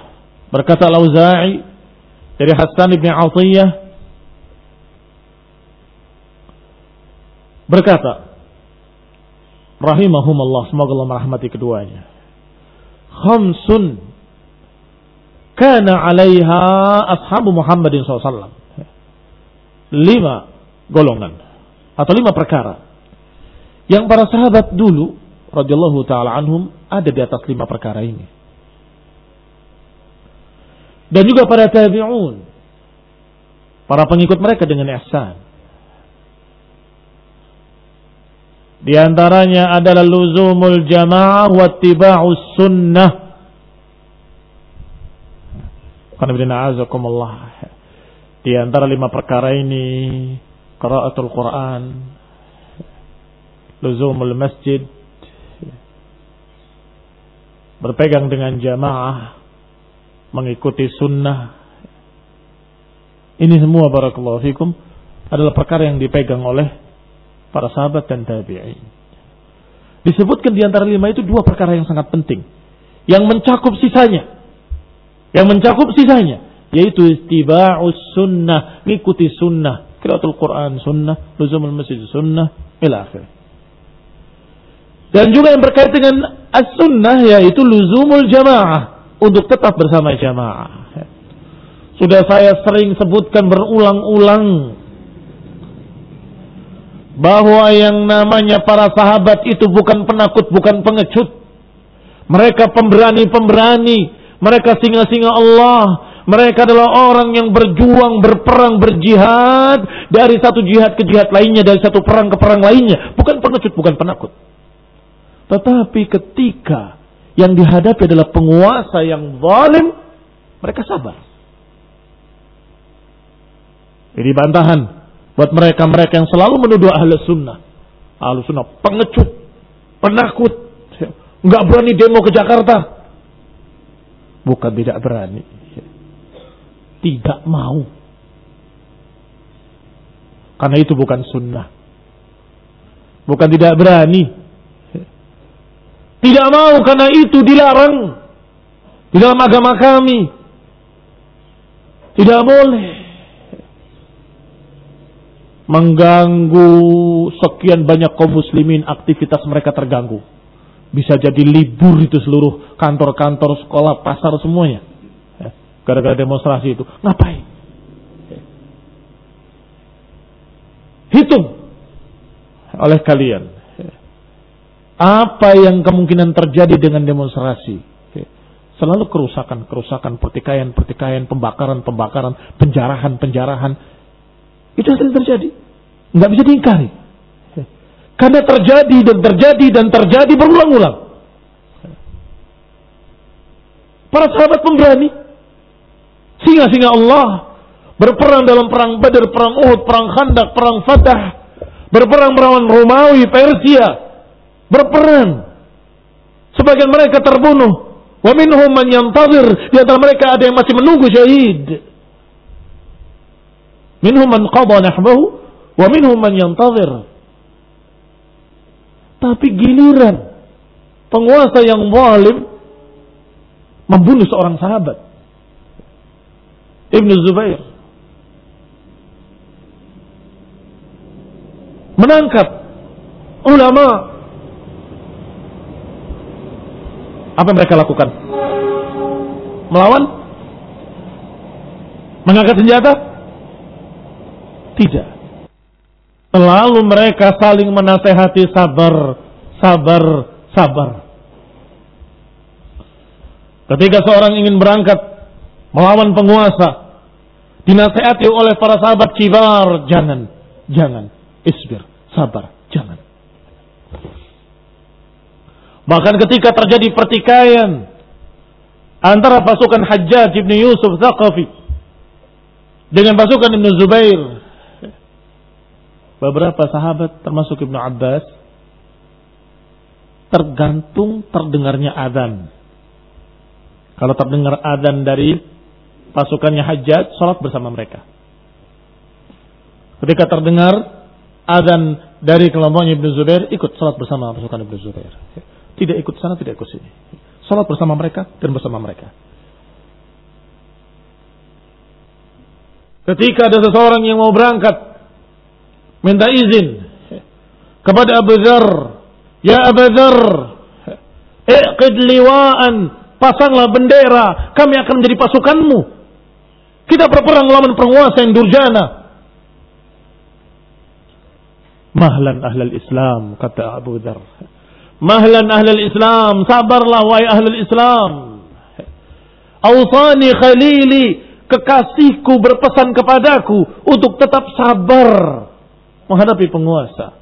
A: Berkata Al-Auza'i dari Hassan bin Atiyah berkata rahimahumullah semoga Allah merahmati keduanya. Khamsun kana 'alaiha ashabu Muhammadin SAW. Lima golongan atau lima perkara yang para sahabat dulu radhiyallahu taala anhum ada di atas lima perkara ini. Dan juga para tabi'un. Para pengikut mereka dengan ihsan. Di antaranya adalah luzumul jamaah wa tiba'us sunnah. Di antara lima perkara ini, qiraatul Quran, luzumul masjid, berpegang dengan jamaah, mengikuti sunnah. Ini semua barakallahu fikum adalah perkara yang dipegang oleh para sahabat dan tabi'in. Disebutkan di antara lima itu dua perkara yang sangat penting. Yang mencakup sisanya. Yang mencakup sisanya. Yaitu istiba'us sunnah. Mengikuti sunnah. Kiraatul Quran sunnah. Luzumul masjid sunnah. Ila akhir. Dan juga yang berkait dengan as-sunnah yaitu luzumul jamaah untuk tetap bersama jamaah. Sudah saya sering sebutkan berulang-ulang bahwa yang namanya para sahabat itu bukan penakut, bukan pengecut. Mereka pemberani-pemberani, mereka singa-singa Allah. Mereka adalah orang yang berjuang, berperang, berjihad dari satu jihad ke jihad lainnya, dari satu perang ke perang lainnya. Bukan pengecut, bukan penakut. Tetapi ketika yang dihadapi adalah penguasa yang zalim, mereka sabar. Jadi bantahan buat mereka-mereka yang selalu menuduh ahli sunnah. Ahli sunnah pengecut, penakut, nggak berani demo ke Jakarta. Bukan tidak berani, tidak mau. Karena itu bukan sunnah. Bukan tidak berani. Tidak mau karena itu dilarang. Di dalam agama kami. Tidak boleh. Mengganggu sekian banyak kaum muslimin aktivitas mereka terganggu. Bisa jadi libur itu seluruh kantor-kantor, sekolah, pasar semuanya. Ya, gara-gara demonstrasi itu. Ngapain? Hitung oleh kalian. Apa yang kemungkinan terjadi dengan demonstrasi? Selalu kerusakan, kerusakan, pertikaian, pertikaian, Itu sering terjadi. Nggak bisa diingkari. Karena terjadi dan terjadi dan terjadi berulang-ulang. Para sahabat pemberani. Singa-singa Allah berperang dalam perang Badar, perang Uhud, perang Khandak, perang Fatah, berperang melawan Romawi, Persia, berperang. Sebagian mereka terbunuh. Wa minhum man yantazir. Di antara mereka ada yang masih menunggu syahid. Minhum man qadha nahbahu wa minhum man yantazir. Tapi giliran penguasa yang zalim membunuh seorang sahabat. Ibnu Zubair menangkap ulama apa yang mereka lakukan? Melawan? Mengangkat senjata? Tidak. Selalu mereka saling menasehati sabar, sabar, sabar. Ketika seorang ingin berangkat melawan penguasa, dinasehati oleh para sahabat kibar, jangan, jangan, isbir, sabar, jangan. Bahkan ketika terjadi pertikaian antara pasukan Hajjaj ibn Yusuf Zaqafi dengan pasukan Ibn Zubair beberapa sahabat termasuk Ibnu Abbas tergantung terdengarnya adzan. Kalau terdengar adzan dari pasukannya Hajjaj, salat bersama mereka. Ketika terdengar adzan dari kelompoknya Ibnu Zubair, ikut salat bersama pasukan Ibnu Zubair. Tidak ikut sana, tidak ikut sini. Salat bersama mereka dan bersama mereka. Ketika ada seseorang yang mau berangkat minta izin kepada Abu Dhar. Ya Abu Dhar, iqid liwa'an, pasanglah bendera, kami akan menjadi pasukanmu. Kita berperang melawan penguasa yang durjana. Mahlan ahlal Islam, kata Abu Dhar. Mahlan ahlal Islam, sabarlah wahai ahlal Islam. Awsani khalili, kekasihku berpesan kepadaku untuk tetap sabar menghadapi penguasa.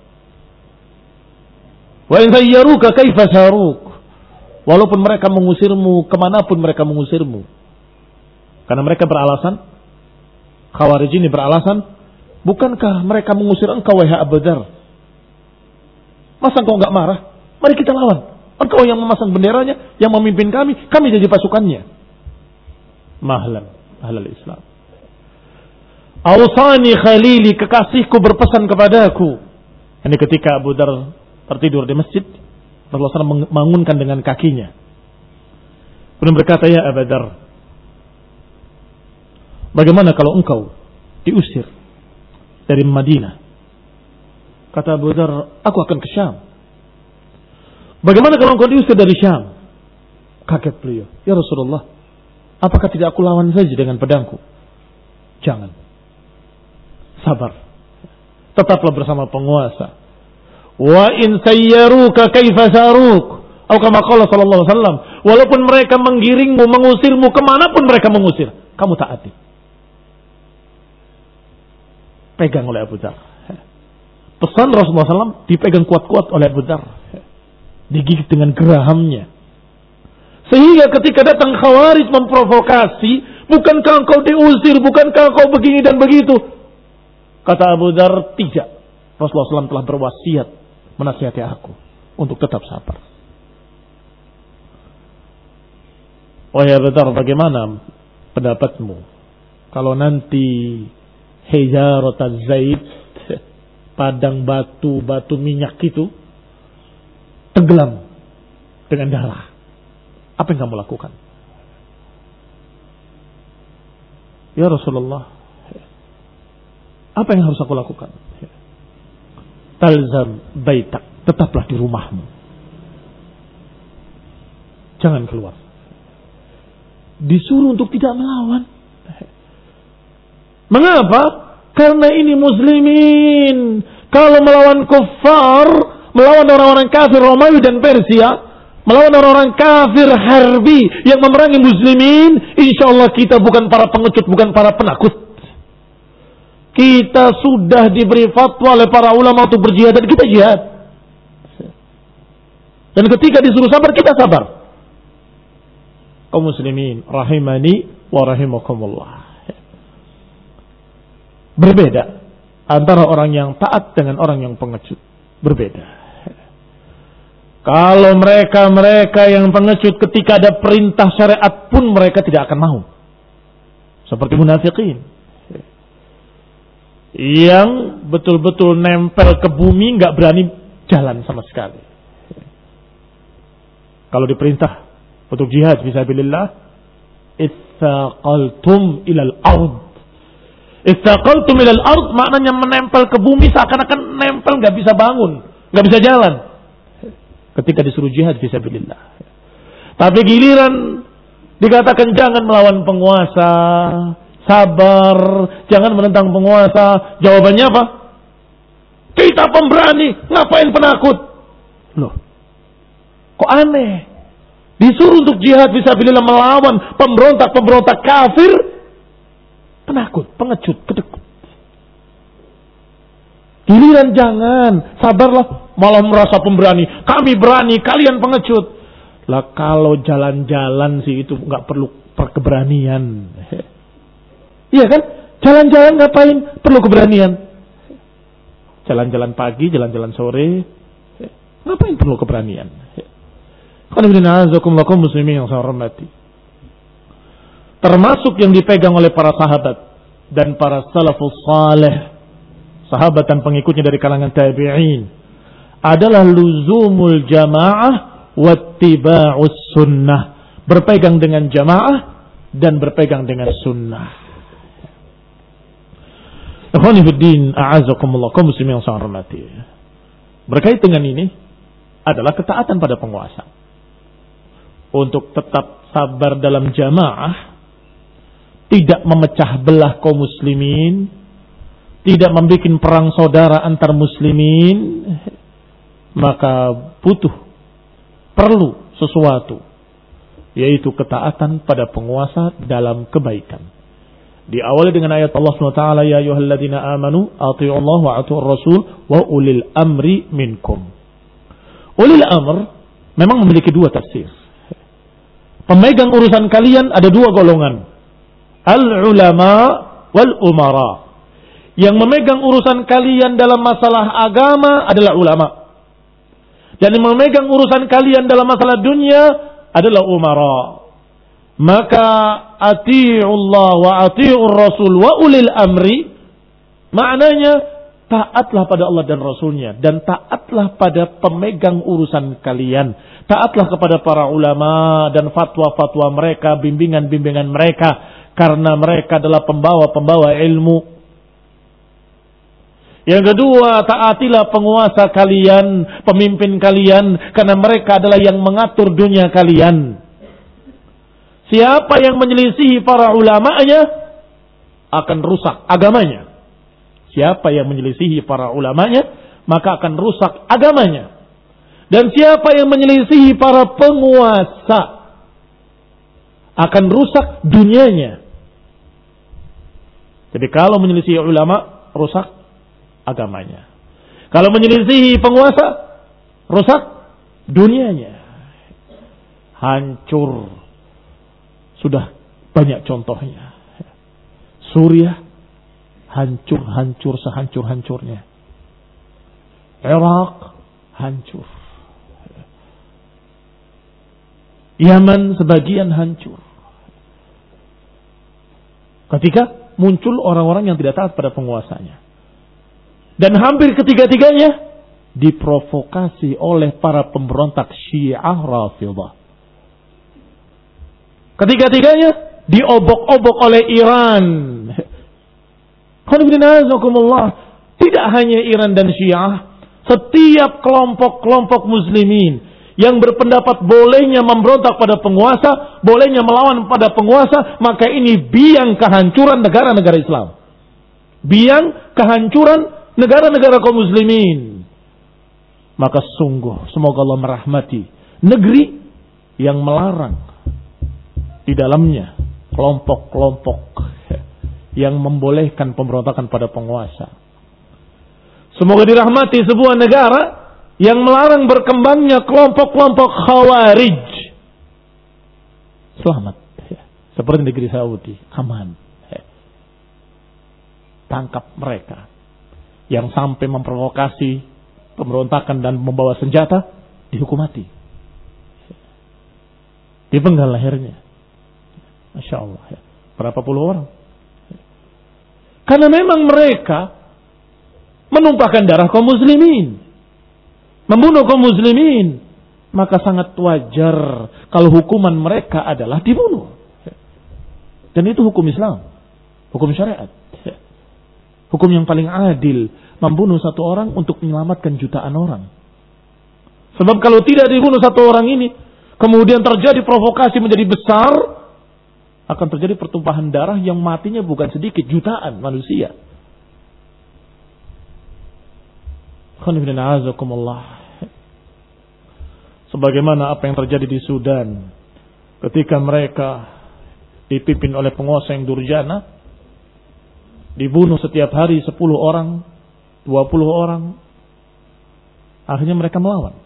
A: Wa in sayyaruka kaifa saruk. Walaupun mereka mengusirmu ke mana pun mereka mengusirmu. Karena mereka beralasan, Khawarij ini beralasan, bukankah mereka mengusir engkau wahai Abu Dhar? Masa engkau enggak marah? Mari kita lawan. Engkau yang memasang benderanya, yang memimpin kami, kami jadi pasukannya. Mahlan, ahlal Islam. Ausani khalili kekasihku berpesan kepadaku. Ini ketika Abu Dar tertidur di masjid, Rasulullah SAW membangunkan dengan kakinya. Kemudian berkata, Ya Abu Dar, bagaimana kalau engkau diusir dari Madinah? Kata Abu Dar, aku akan ke Syam. Bagaimana kalau engkau diusir dari Syam? Kaget beliau. Ya Rasulullah, apakah tidak aku lawan saja dengan pedangku? Jangan sabar. Tetaplah bersama penguasa. Wa in sayyaruka kaifa saruk. Atau kama qala sallallahu alaihi wasallam, walaupun mereka menggiringmu, mengusirmu ke mana pun mereka mengusir, kamu taati. Pegang oleh Abu Dhar. Pesan Rasulullah SAW dipegang kuat-kuat oleh Abu Dhar. Digigit dengan gerahamnya. Sehingga ketika datang Khawarij memprovokasi, bukankah engkau diusir, bukankah engkau begini dan begitu? Kata Abu Dhar, tidak. Rasulullah SAW telah berwasiat menasihati aku untuk tetap sabar. Oh ya betul, bagaimana pendapatmu? Kalau nanti hijarat zait, [laughs] padang batu, batu minyak itu, tenggelam dengan darah. Apa yang kamu lakukan? Ya Rasulullah, apa yang harus aku lakukan? Talzam baitak, tetaplah di rumahmu. Jangan keluar. Disuruh untuk tidak melawan. Mengapa? Karena ini muslimin. Kalau melawan kufar, melawan orang-orang kafir Romawi dan Persia, melawan orang-orang kafir harbi yang memerangi muslimin, insya Allah kita bukan para pengecut, bukan para penakut. Kita sudah diberi fatwa oleh para ulama untuk berjihad dan kita jihad. Dan ketika disuruh sabar, kita sabar. Kaum muslimin, rahimani wa rahimakumullah. Berbeda antara orang yang taat dengan orang yang pengecut. Berbeda. Kalau mereka-mereka yang pengecut ketika ada perintah syariat pun mereka tidak akan mau. Seperti munafikin yang betul-betul nempel ke bumi nggak berani jalan sama sekali. Kalau diperintah untuk jihad fisabilillah, ittaqaltum ilal ard. Ittaqaltum ilal ard maknanya menempel ke bumi seakan-akan nempel nggak bisa bangun, nggak bisa jalan. Ketika disuruh jihad fisabilillah. Tapi giliran dikatakan jangan melawan penguasa, sabar, jangan menentang penguasa. Jawabannya apa? Kita pemberani, ngapain penakut? Loh, kok aneh? Disuruh untuk jihad bisa bila melawan pemberontak-pemberontak kafir, penakut, pengecut, kedekut. Giliran jangan, sabarlah, malah merasa pemberani. Kami berani, kalian pengecut. Lah kalau jalan-jalan sih itu nggak perlu perkeberanian. [laughs] Iya kan? Jalan-jalan ngapain? Perlu keberanian. Jalan-jalan pagi, jalan-jalan sore. Ngapain perlu keberanian? muslimin yang saya hormati. Termasuk yang dipegang oleh para sahabat dan para salafus salih. Sahabat dan pengikutnya dari kalangan tabi'in. Adalah luzumul jamaah wattiba'us sunnah. Berpegang dengan jamaah dan berpegang dengan sunnah. Ikhwanifiddin, a'azakumullah, kaum muslimin yang sangat hormati. Berkait dengan ini adalah ketaatan pada penguasa. Untuk tetap sabar dalam jamaah, tidak memecah belah kaum muslimin, tidak membuat perang saudara antar muslimin, maka butuh, perlu sesuatu, yaitu ketaatan pada penguasa dalam kebaikan. Diawali dengan ayat Allah SWT, Ya ayuhalladzina amanu, Allah wa ati'u Rasul, wa ulil amri minkum. Ulil amr memang memiliki dua tafsir. Pemegang urusan kalian ada dua golongan. Al-ulama wal umara. Yang memegang urusan kalian dalam masalah agama adalah ulama. Dan yang memegang urusan kalian dalam masalah dunia adalah umara. Maka ati'ullah wa ati'ur rasul wa ulil amri. Maknanya taatlah pada Allah dan Rasulnya. Dan taatlah pada pemegang urusan kalian. Taatlah kepada para ulama dan fatwa-fatwa mereka, bimbingan-bimbingan mereka. Karena mereka adalah pembawa-pembawa ilmu. Yang kedua, taatilah penguasa kalian, pemimpin kalian. Karena mereka adalah yang mengatur dunia kalian. Siapa yang menyelisihi para ulamanya akan rusak agamanya. Siapa yang menyelisihi para ulamanya maka akan rusak agamanya. Dan siapa yang menyelisihi para penguasa akan rusak dunianya. Jadi kalau menyelisihi ulama rusak agamanya. Kalau menyelisihi penguasa rusak dunianya. Hancur sudah banyak contohnya. Suriah hancur-hancur sehancur-hancurnya. Irak hancur. Yaman sebagian hancur. Ketika muncul orang-orang yang tidak taat pada penguasanya. Dan hampir ketiga-tiganya diprovokasi oleh para pemberontak Syiah Rafidah. Ketiga-tiganya diobok-obok oleh Iran. [laughs] Tidak hanya Iran dan Syiah, setiap kelompok-kelompok muslimin yang berpendapat bolehnya memberontak pada penguasa, bolehnya melawan pada penguasa, maka ini biang kehancuran negara-negara Islam. Biang kehancuran negara-negara kaum muslimin. Maka sungguh semoga Allah merahmati negeri yang melarang di dalamnya kelompok-kelompok yang membolehkan pemberontakan pada penguasa. Semoga dirahmati sebuah negara yang melarang berkembangnya kelompok-kelompok khawarij. Selamat. Seperti negeri Saudi. Aman. Tangkap mereka. Yang sampai memprovokasi pemberontakan dan membawa senjata. Dihukum mati. Dipenggal lahirnya. Masya Allah. Ya. Berapa puluh orang. Karena memang mereka menumpahkan darah kaum muslimin membunuh kaum muslimin, maka sangat wajar kalau hukuman mereka adalah dibunuh. Dan itu hukum Islam, hukum syariat. Hukum yang paling adil, membunuh satu orang untuk menyelamatkan jutaan orang. Sebab kalau tidak dibunuh satu orang ini, kemudian terjadi provokasi menjadi besar, akan terjadi pertumpahan darah yang matinya bukan sedikit, jutaan manusia. Sebagaimana apa yang terjadi di Sudan ketika mereka dipimpin oleh penguasa yang durjana dibunuh setiap hari 10 orang, 20 orang. Akhirnya mereka melawan.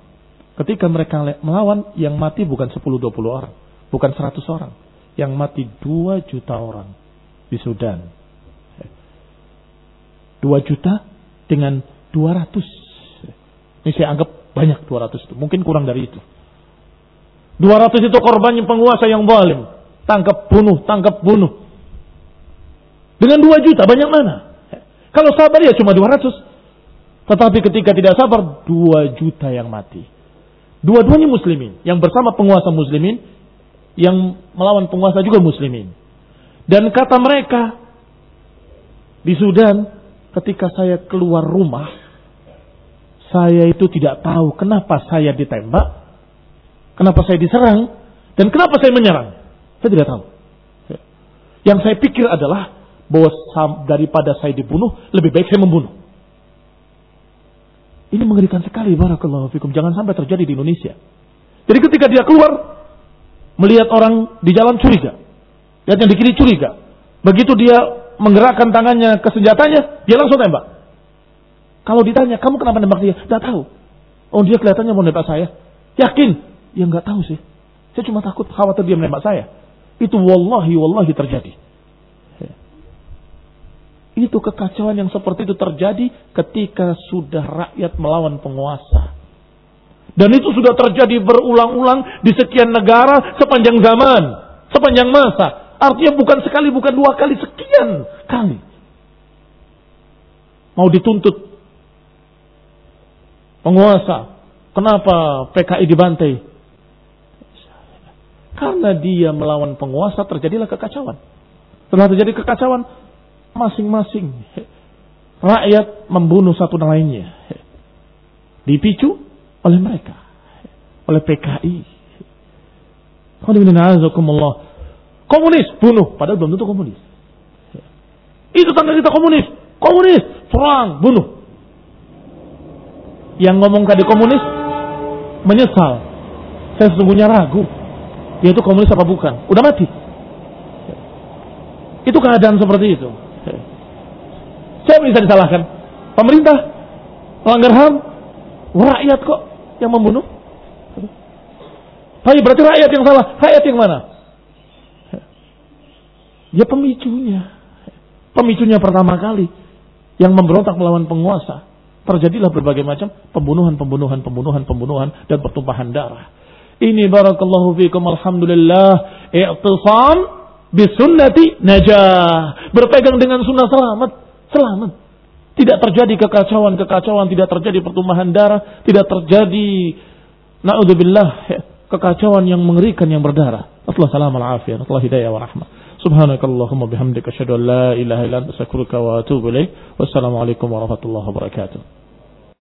A: Ketika mereka melawan, yang mati bukan 10-20 orang. Bukan 100 orang. Yang mati 2 juta orang di Sudan. 2 juta dengan 200 ini saya anggap banyak 200 itu. Mungkin kurang dari itu. 200 itu korbannya penguasa yang zalim. Tangkap bunuh, tangkap bunuh. Dengan 2 juta banyak mana? Kalau sabar ya cuma 200. Tetapi ketika tidak sabar 2 juta yang mati. Dua-duanya muslimin. Yang bersama penguasa muslimin. Yang melawan penguasa juga muslimin. Dan kata mereka di Sudan ketika saya keluar rumah saya itu tidak tahu kenapa saya ditembak, kenapa saya diserang, dan kenapa saya menyerang. Saya tidak tahu. Yang saya pikir adalah bahwa daripada saya dibunuh, lebih baik saya membunuh. Ini mengerikan sekali, barakallahu fikum. Jangan sampai terjadi di Indonesia. Jadi ketika dia keluar, melihat orang di jalan curiga. Lihat yang di kiri curiga. Begitu dia menggerakkan tangannya ke senjatanya, dia langsung tembak. Kalau ditanya, kamu kenapa nembak dia? Tidak tahu. Oh dia kelihatannya mau nembak saya. Yakin? Ya nggak tahu sih. Saya cuma takut khawatir dia menembak saya. Itu wallahi wallahi terjadi. Itu kekacauan yang seperti itu terjadi ketika sudah rakyat melawan penguasa. Dan itu sudah terjadi berulang-ulang di sekian negara sepanjang zaman, sepanjang masa. Artinya bukan sekali, bukan dua kali, sekian kali. Mau dituntut penguasa. Kenapa PKI dibantai? Karena dia melawan penguasa terjadilah kekacauan. Setelah terjadi kekacauan, masing-masing rakyat membunuh satu lainnya. Dipicu oleh mereka. Oleh PKI. Komunis bunuh, padahal belum tentu komunis. Itu tanda kita komunis. Komunis, perang, bunuh yang ngomong tadi komunis menyesal. Saya sesungguhnya ragu. Dia itu komunis apa bukan? Udah mati. Itu keadaan seperti itu. Saya bisa disalahkan? Pemerintah? Pelanggar HAM? Rakyat kok yang membunuh? Tapi berarti rakyat yang salah. Rakyat yang mana? Ya pemicunya. Pemicunya pertama kali yang memberontak melawan penguasa. Terjadilah berbagai macam pembunuhan, pembunuhan, pembunuhan, pembunuhan dan pertumpahan darah. Ini barakallahu fiikum alhamdulillah i'tisam bisunnati najah. Berpegang dengan sunnah selamat, selamat. Tidak terjadi kekacauan-kekacauan, tidak terjadi pertumpahan darah, tidak terjadi naudzubillah kekacauan yang mengerikan yang berdarah. Allah salam al afiyah, Allah hidayah wa rahmah. Subhanakallahumma bihamdika asyhadu an la ilaha illa anta astaghfiruka wa atubu ilaik. Wassalamualaikum warahmatullahi wabarakatuh.